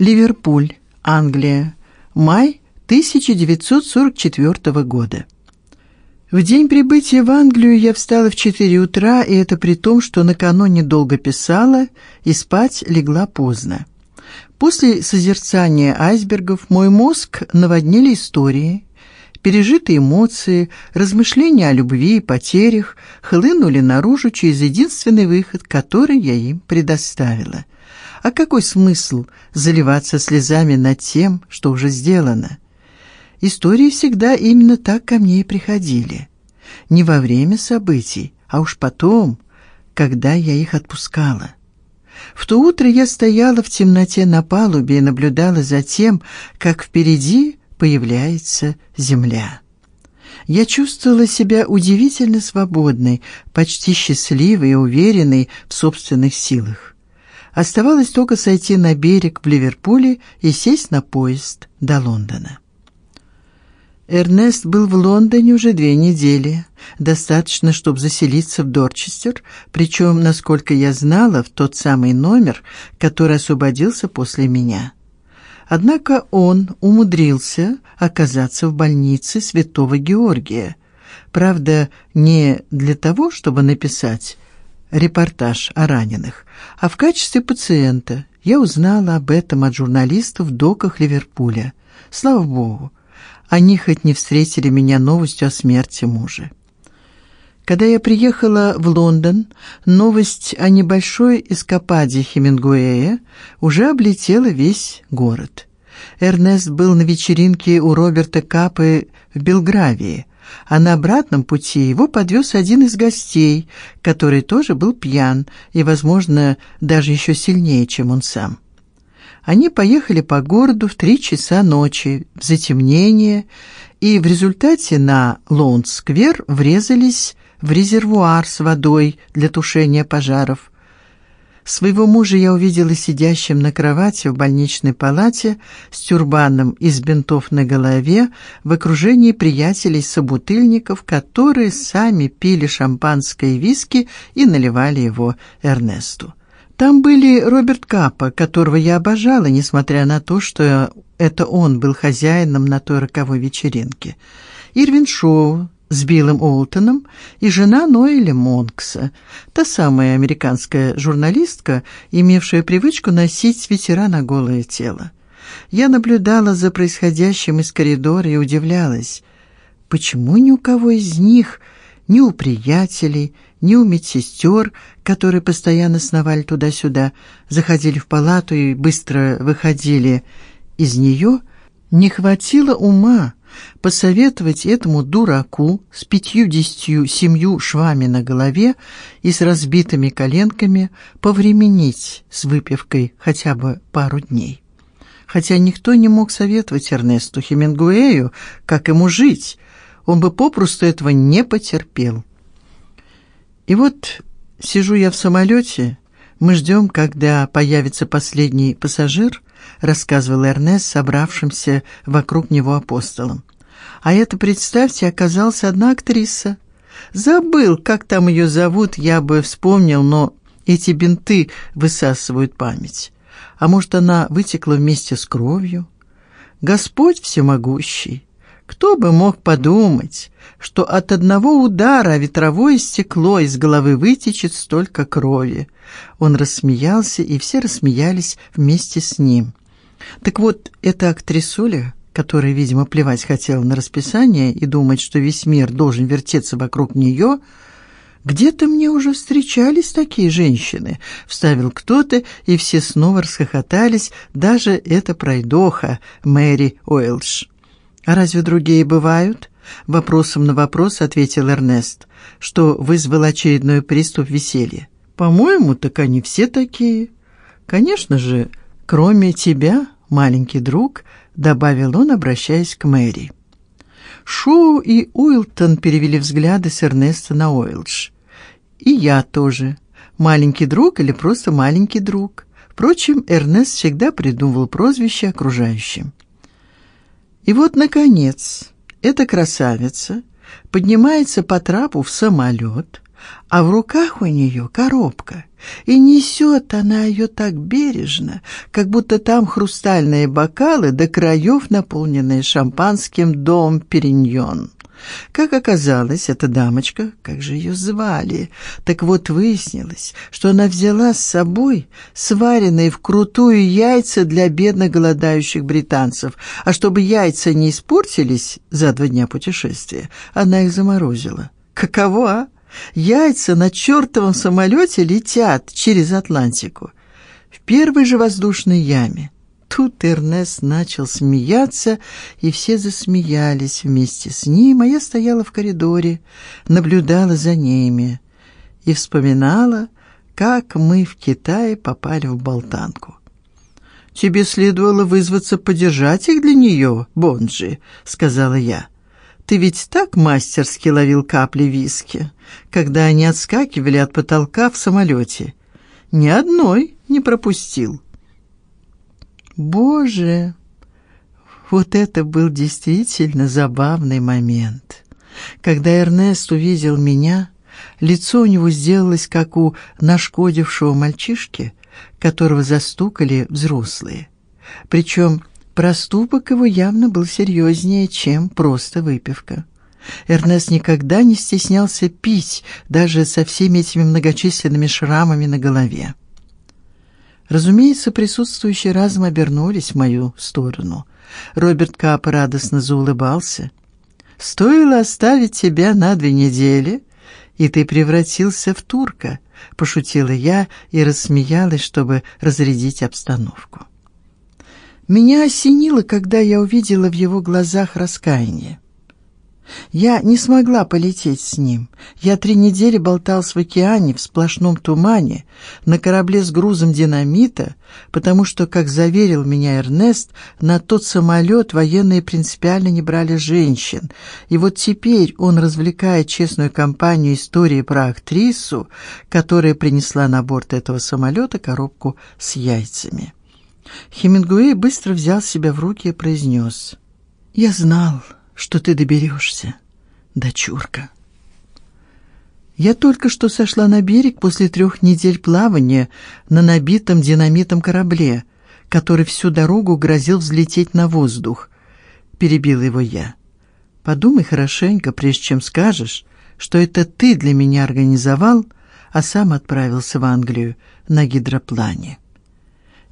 Ливерпуль, Англия. Май 1944 года. В день прибытия в Англию я встала в четыре утра, и это при том, что накануне долго писала и спать легла поздно. После созерцания айсбергов мой мозг наводнили истории, пережитые эмоции, размышления о любви и потерях хлынули наружу через единственный выход, который я им предоставила. А какой смысл заливаться слезами над тем, что уже сделано? Истории всегда именно так ко мне и приходили. Не во время событий, а уж потом, когда я их отпускала. В то утро я стояла в темноте на палубе и наблюдала за тем, как впереди появляется земля. Я чувствовала себя удивительно свободной, почти счастливой и уверенной в собственных силах. Оставалось только сойти на берег в Ливерпуле и сесть на поезд до Лондона. Эрнест был в Лондоне уже две недели, достаточно, чтобы заселиться в Дорчестер, причем, насколько я знала, в тот самый номер, который освободился после меня. Однако он умудрился оказаться в больнице Святого Георгия. Правда, не для того, чтобы написать репортаж о раненых, а в качестве пациента. Я узнала об этом от журналистов в доках Ливерпуля. Слава богу. Они хоть не встретили меня новостью о смерти мужа. Когда я приехала в Лондон, новость о небольшой эскападе Хемингуэя уже облетела весь город. Эрнест был на вечеринке у Роберта Капы в Белгравии, а на обратном пути его подвез один из гостей, который тоже был пьян и, возможно, даже еще сильнее, чем он сам. Они поехали по городу в три часа ночи, в затемнение, и в результате на Лоунд-сквер врезались в резервуар с водой для тушения пожаров. Своего мужа я увидела сидящим на кровати в больничной палате с тюрбаном из бинтов на голове в окружении приятелей-собутыльников, которые сами пили шампанское и виски и наливали его Эрнесту. Там были Роберт Капа, которого я обожала, несмотря на то, что это он был хозяином на той роковой вечеринке. Ирвин Шоу с Биллом Олтоном и жена Ноэля Монкса, та самая американская журналистка, имевшая привычку носить свитера на голое тело. Я наблюдала за происходящим из коридора и удивлялась, почему ни у кого из них, ни у приятелей, ни у медсестер, которые постоянно сновали туда-сюда, заходили в палату и быстро выходили из нее, не хватило ума посоветовать этому дураку с пятью-десятью семью швами на голове и с разбитыми коленками повременить с выпивкой хотя бы пару дней. Хотя никто не мог советовать Эрнесту Хемингуэю, как ему жить, он бы попросту этого не потерпел. И вот сижу я в самолете, мы ждем, когда появится последний пассажир, рассказывал Эрнест собравшимся вокруг него апостолам. А это, представьте, оказалась одна актриса. Забыл, как там ее зовут, я бы вспомнил, но эти бинты высасывают память. А может, она вытекла вместе с кровью? Господь всемогущий. Кто бы мог подумать, что от одного удара ветровое стекло из головы вытечет столько крови. Он рассмеялся, и все рассмеялись вместе с ним. Так вот, эта актрисуля, которая, видимо, плевать хотела на расписание и думать, что весь мир должен вертеться вокруг нее, где-то мне уже встречались такие женщины, вставил кто-то, и все снова расхохотались, даже эта пройдоха Мэри Уэлш. А разве другие бывают? Вопросом на вопрос ответил Эрнест, что вызвал очередной приступ веселья. По-моему, так они все такие. Конечно же, кроме тебя, маленький друг, добавил он, обращаясь к Мэри. Шоу и Уилтон перевели взгляды с Эрнеста на Уэлш. И я тоже. Маленький друг или просто маленький друг. Впрочем, Эрнест всегда придумывал прозвище окружающим. И вот наконец эта красавица поднимается по трапу в самолет, а в руках у нее коробка, и несет она ее так бережно, как будто там хрустальные бокалы до краев наполненные шампанским дом Периньон. Как оказалось, эта дамочка, как же ее звали? Так вот выяснилось, что она взяла с собой сваренные вкрутую яйца для бедных голодающих британцев, а чтобы яйца не испортились за два дня путешествия, она их заморозила. Каково, а? Яйца на чертовом самолете летят через Атлантику в первой же воздушной яме. Тут Эрнест начал смеяться, и все засмеялись вместе с ним, а я стояла в коридоре, наблюдала за ними и вспоминала, как мы в Китае попали в болтанку. Тебе следовало вызваться подержать их для нее, Бонджи, сказала я. Ты ведь так мастерски ловил капли виски, когда они отскакивали от потолка в самолете. Ни одной не пропустил. Боже, вот это был действительно забавный момент. Когда Эрнест увидел меня, лицо у него сделалось как у нашкодившего мальчишки, которого застукали взрослые. Причем проступок его явно был серьезнее, чем просто выпивка. Эрнест никогда не стеснялся пить, даже со всеми этими многочисленными шрамами на голове. Разумеется, присутствующие разом обернулись в мою сторону. Роберт Кап радостно заулыбался. Стоило оставить тебя на две недели, и ты превратился в турка, пошутила я и рассмеялась, чтобы разрядить обстановку. Меня осенило, когда я увидела в его глазах раскаяние. Я не смогла полететь с ним. Я три недели болтался в океане в сплошном тумане на корабле с грузом динамита, потому что, как заверил меня Эрнест, на тот самолет военные принципиально не брали женщин. И вот теперь он развлекает честную компанию истории про актрису, которая принесла на борт этого самолета коробку с яйцами. Хемингуэй быстро взял себя в руки и произнес: "Я знал, что ты доберешься, дочурка. Я только что сошла на берег после трех недель плавания на набитом динамитом корабле, который всю дорогу грозил взлететь на воздух. Перебил его я. Подумай хорошенько, прежде чем скажешь, что это ты для меня организовал, а сам отправился в Англию на гидроплане.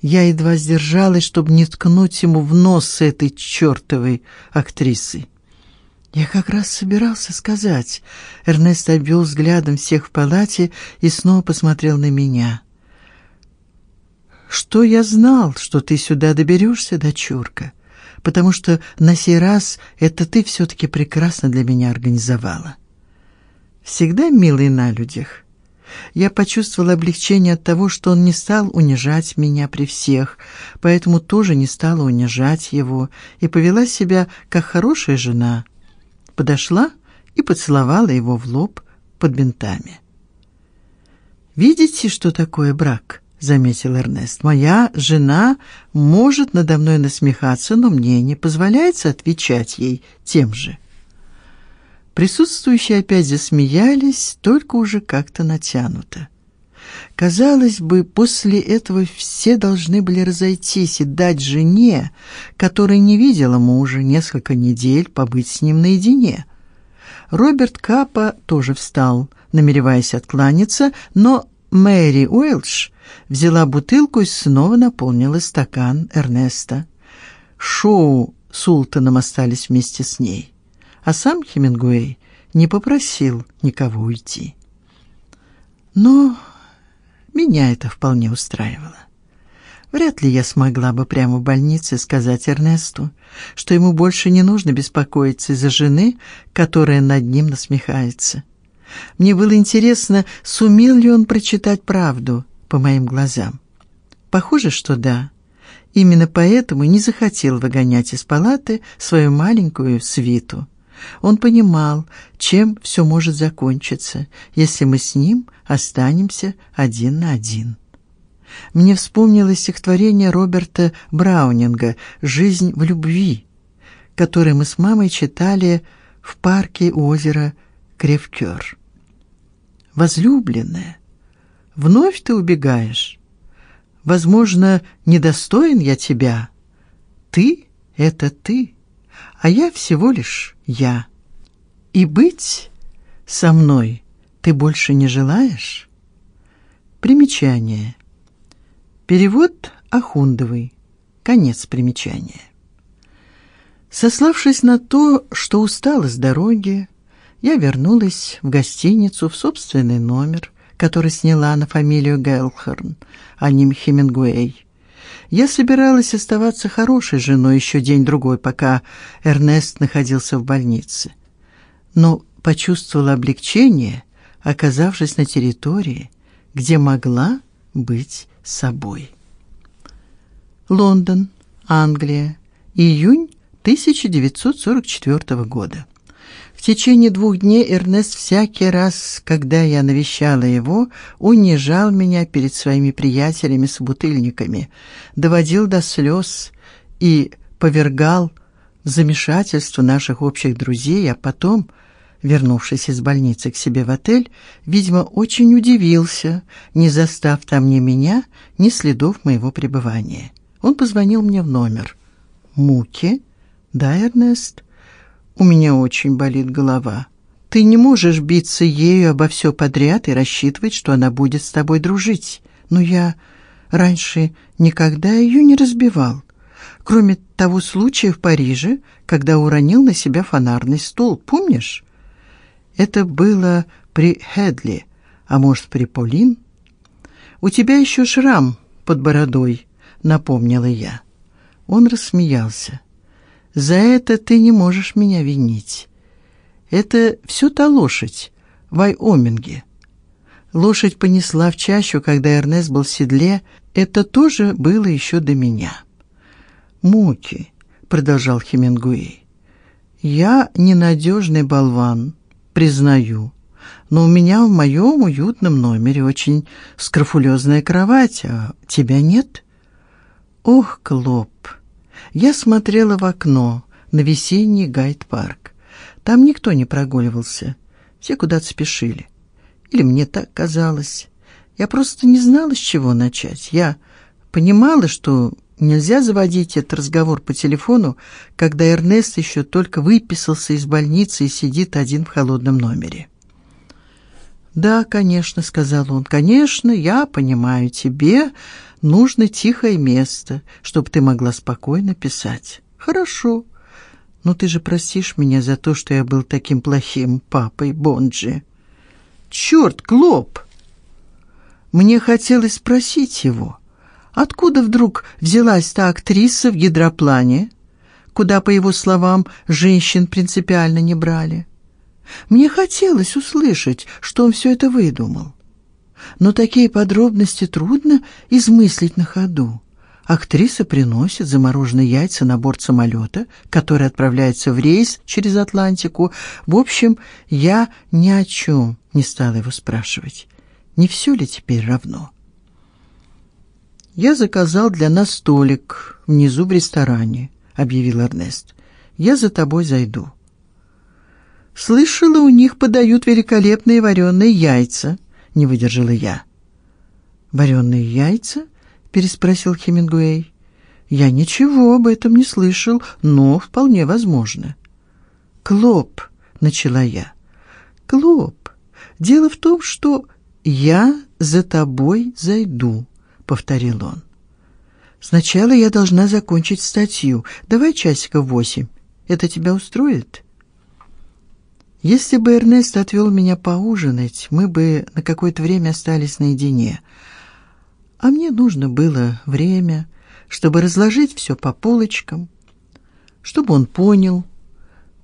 Я едва сдержалась, чтобы не ткнуть ему в нос этой чертовой актрисой. Я как раз собирался сказать. Эрнест обвел взглядом всех в палате и снова посмотрел на меня. Что я знал, что ты сюда доберешься, дочурка, потому что на сей раз это ты все таки прекрасно для меня организовала. Всегда милый на людях. Я почувствовала облегчение от того, что он не стал унижать меня при всех, поэтому тоже не стала унижать его и повела себя как хорошая жена подошла и поцеловала его в лоб под бинтами. Видите, что такое брак? заметил Эрнест. Моя жена может надо мной насмехаться, но мне не позволяется отвечать ей тем же. Присутствующие опять засмеялись, только уже как-то натянуто. Казалось бы, после этого все должны были разойтись и дать жене, которая не видела мужа несколько недель, побыть с ним наедине. Роберт Капа тоже встал, намереваясь откланяться, но Мэри Уэлш взяла бутылку и снова наполнила стакан Эрнеста. Шоу с Султаном остались вместе с ней, а сам Хемингуэй не попросил никого уйти. Но меня это вполне устраивало. Вряд ли я смогла бы прямо в больнице сказать Эрнесту, что ему больше не нужно беспокоиться из-за жены, которая над ним насмехается. Мне было интересно, сумел ли он прочитать правду по моим глазам. Похоже, что да. Именно поэтому не захотел выгонять из палаты свою маленькую свиту. Он понимал, чем все может закончиться, если мы с ним останемся один на один. Мне вспомнилось стихотворение Роберта Браунинга Жизнь в любви, которое мы с мамой читали в парке у озера Кревкёр. возлюбленная, вновь ты убегаешь. Возможно, недостоин я тебя. Ты это ты, а я всего лишь я. И быть со мной ты больше не желаешь? Примечание. Перевод Ахундовой. Конец примечания. Сославшись на то, что устала с дороги, я вернулась в гостиницу в собственный номер, который сняла на фамилию Гелхорн, а не Хемингуэй. Я собиралась оставаться хорошей женой еще день-другой, пока Эрнест находился в больнице. Но почувствовала облегчение, оказавшись на территории, где могла быть собой. Лондон, Англия, июнь 1944 года. В течение двух дней Эрнест всякий раз, когда я навещала его, унижал меня перед своими приятелями-собутыльниками, доводил до слез и повергал в замешательство наших общих друзей, а потом, вернувшись из больницы к себе в отель, видимо, очень удивился, не застав там ни меня, ни следов моего пребывания. Он позвонил мне в номер. Муки? Да, Эрнест. У меня очень болит голова. Ты не можешь биться ею обо все подряд и рассчитывать, что она будет с тобой дружить. Но я раньше никогда ее не разбивал. Кроме того случая в Париже, когда уронил на себя фонарный стол, помнишь? Это было при Хедли, а может, при Полин? У тебя еще шрам под бородой, напомнила я. Он рассмеялся. За это ты не можешь меня винить. Это все та лошадь в Вайоминге. Лошадь понесла в чащу, когда Эрнест был в седле. Это тоже было еще до меня. Муки, продолжал Хемингуэй. Я ненадежный болван, признаю. Но у меня в моем уютном номере очень скрофулезная кровать, а тебя нет. Ох, Клоп, я смотрела в окно на весенний гайд-парк. Там никто не прогуливался, все куда-то спешили. Или мне так казалось. Я просто не знала, с чего начать. Я понимала, что нельзя заводить этот разговор по телефону, когда Эрнест еще только выписался из больницы и сидит один в холодном номере. "Да, конечно", сказал он. "Конечно, я понимаю, тебе нужно тихое место, чтобы ты могла спокойно писать. Хорошо. Но ты же простишь меня за то, что я был таким плохим папой Бонджи. Черт, Клоп. Мне хотелось спросить его, откуда вдруг взялась та актриса в гидроплане, куда, по его словам, женщин принципиально не брали. Мне хотелось услышать, что он все это выдумал но такие подробности трудно измыслить на ходу. Актриса приносит замороженные яйца на борт самолета, который отправляется в рейс через Атлантику. В общем, я ни о чем не стала его спрашивать. Не все ли теперь равно? Я заказал для нас столик внизу в ресторане, объявил Эрнест. Я за тобой зайду. Слышала, у них подают великолепные вареные яйца не выдержала я. Вареные яйца? переспросил Хемингуэй. Я ничего об этом не слышал, но вполне возможно. Клоп, начала я. Клоп, дело в том, что я за тобой зайду, повторил он. Сначала я должна закончить статью. Давай часиков восемь. Это тебя устроит? Если бы Эрнест отвел меня поужинать, мы бы на какое-то время остались наедине. А мне нужно было время, чтобы разложить все по полочкам, чтобы он понял,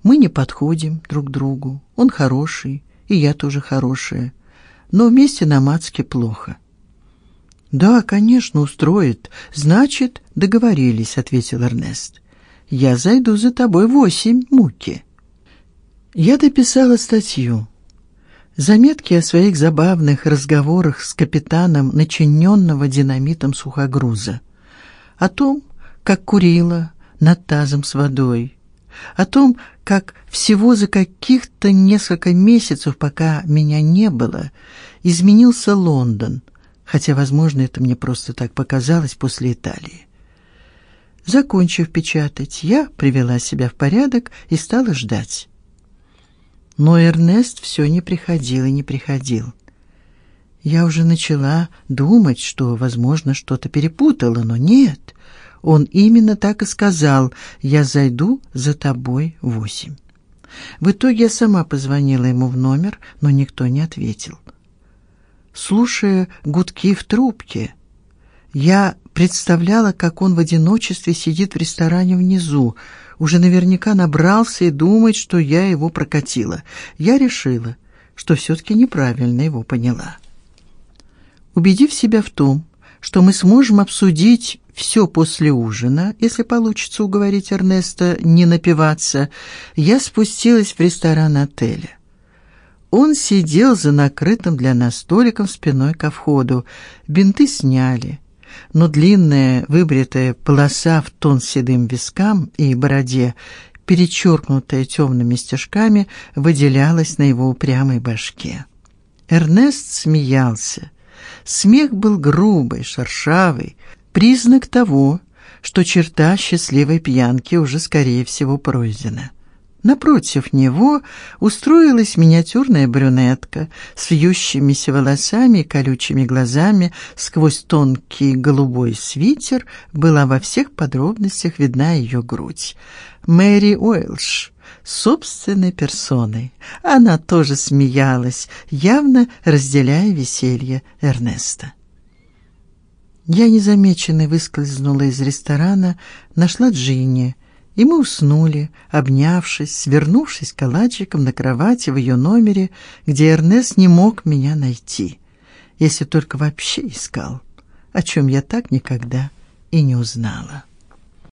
мы не подходим друг другу. Он хороший, и я тоже хорошая, но вместе на матске плохо. Да, конечно, устроит. Значит, договорились, ответил Эрнест. Я зайду за тобой в восемь, муки. Я дописала статью. Заметки о своих забавных разговорах с капитаном начиненного динамитом сухогруза, о том, как курила над тазом с водой, о том, как всего за каких-то несколько месяцев, пока меня не было, изменился Лондон, хотя, возможно, это мне просто так показалось после Италии. Закончив печатать, я привела себя в порядок и стала ждать. Но Эрнест все не приходил и не приходил. Я уже начала думать, что, возможно, что-то перепутала, но нет. Он именно так и сказал: "Я зайду за тобой в восемь". В итоге я сама позвонила ему в номер, но никто не ответил. Слушая гудки в трубке, я представляла, как он в одиночестве сидит в ресторане внизу, уже наверняка набрался и думает, что я его прокатила. Я решила, что все таки неправильно его поняла. Убедив себя в том, что мы сможем обсудить все после ужина, если получится уговорить Эрнеста не напиваться, я спустилась в ресторан отеля. Он сидел за накрытым для нас столиком спиной ко входу. Бинты сняли, но длинная выбритая полоса в тон седым вискам и бороде, перечеркнутая темными стежками, выделялась на его упрямой башке. Эрнест смеялся. Смех был грубый, шершавый, признак того, что черта счастливой пьянки уже скорее всего пройдена. Напротив него устроилась миниатюрная брюнетка с вьющимися волосами и колючими глазами, сквозь тонкий голубой свитер была во всех подробностях видна ее грудь. Мэри Уэлш собственной персоной. Она тоже смеялась, явно разделяя веселье Эрнеста. Я незамеченной выскользнула из ресторана, нашла Джинни и мы уснули, обнявшись, свернувшись калачиком на кровати в ее номере, где Эрнест не мог меня найти, если только вообще искал, о чем я так никогда и не узнала.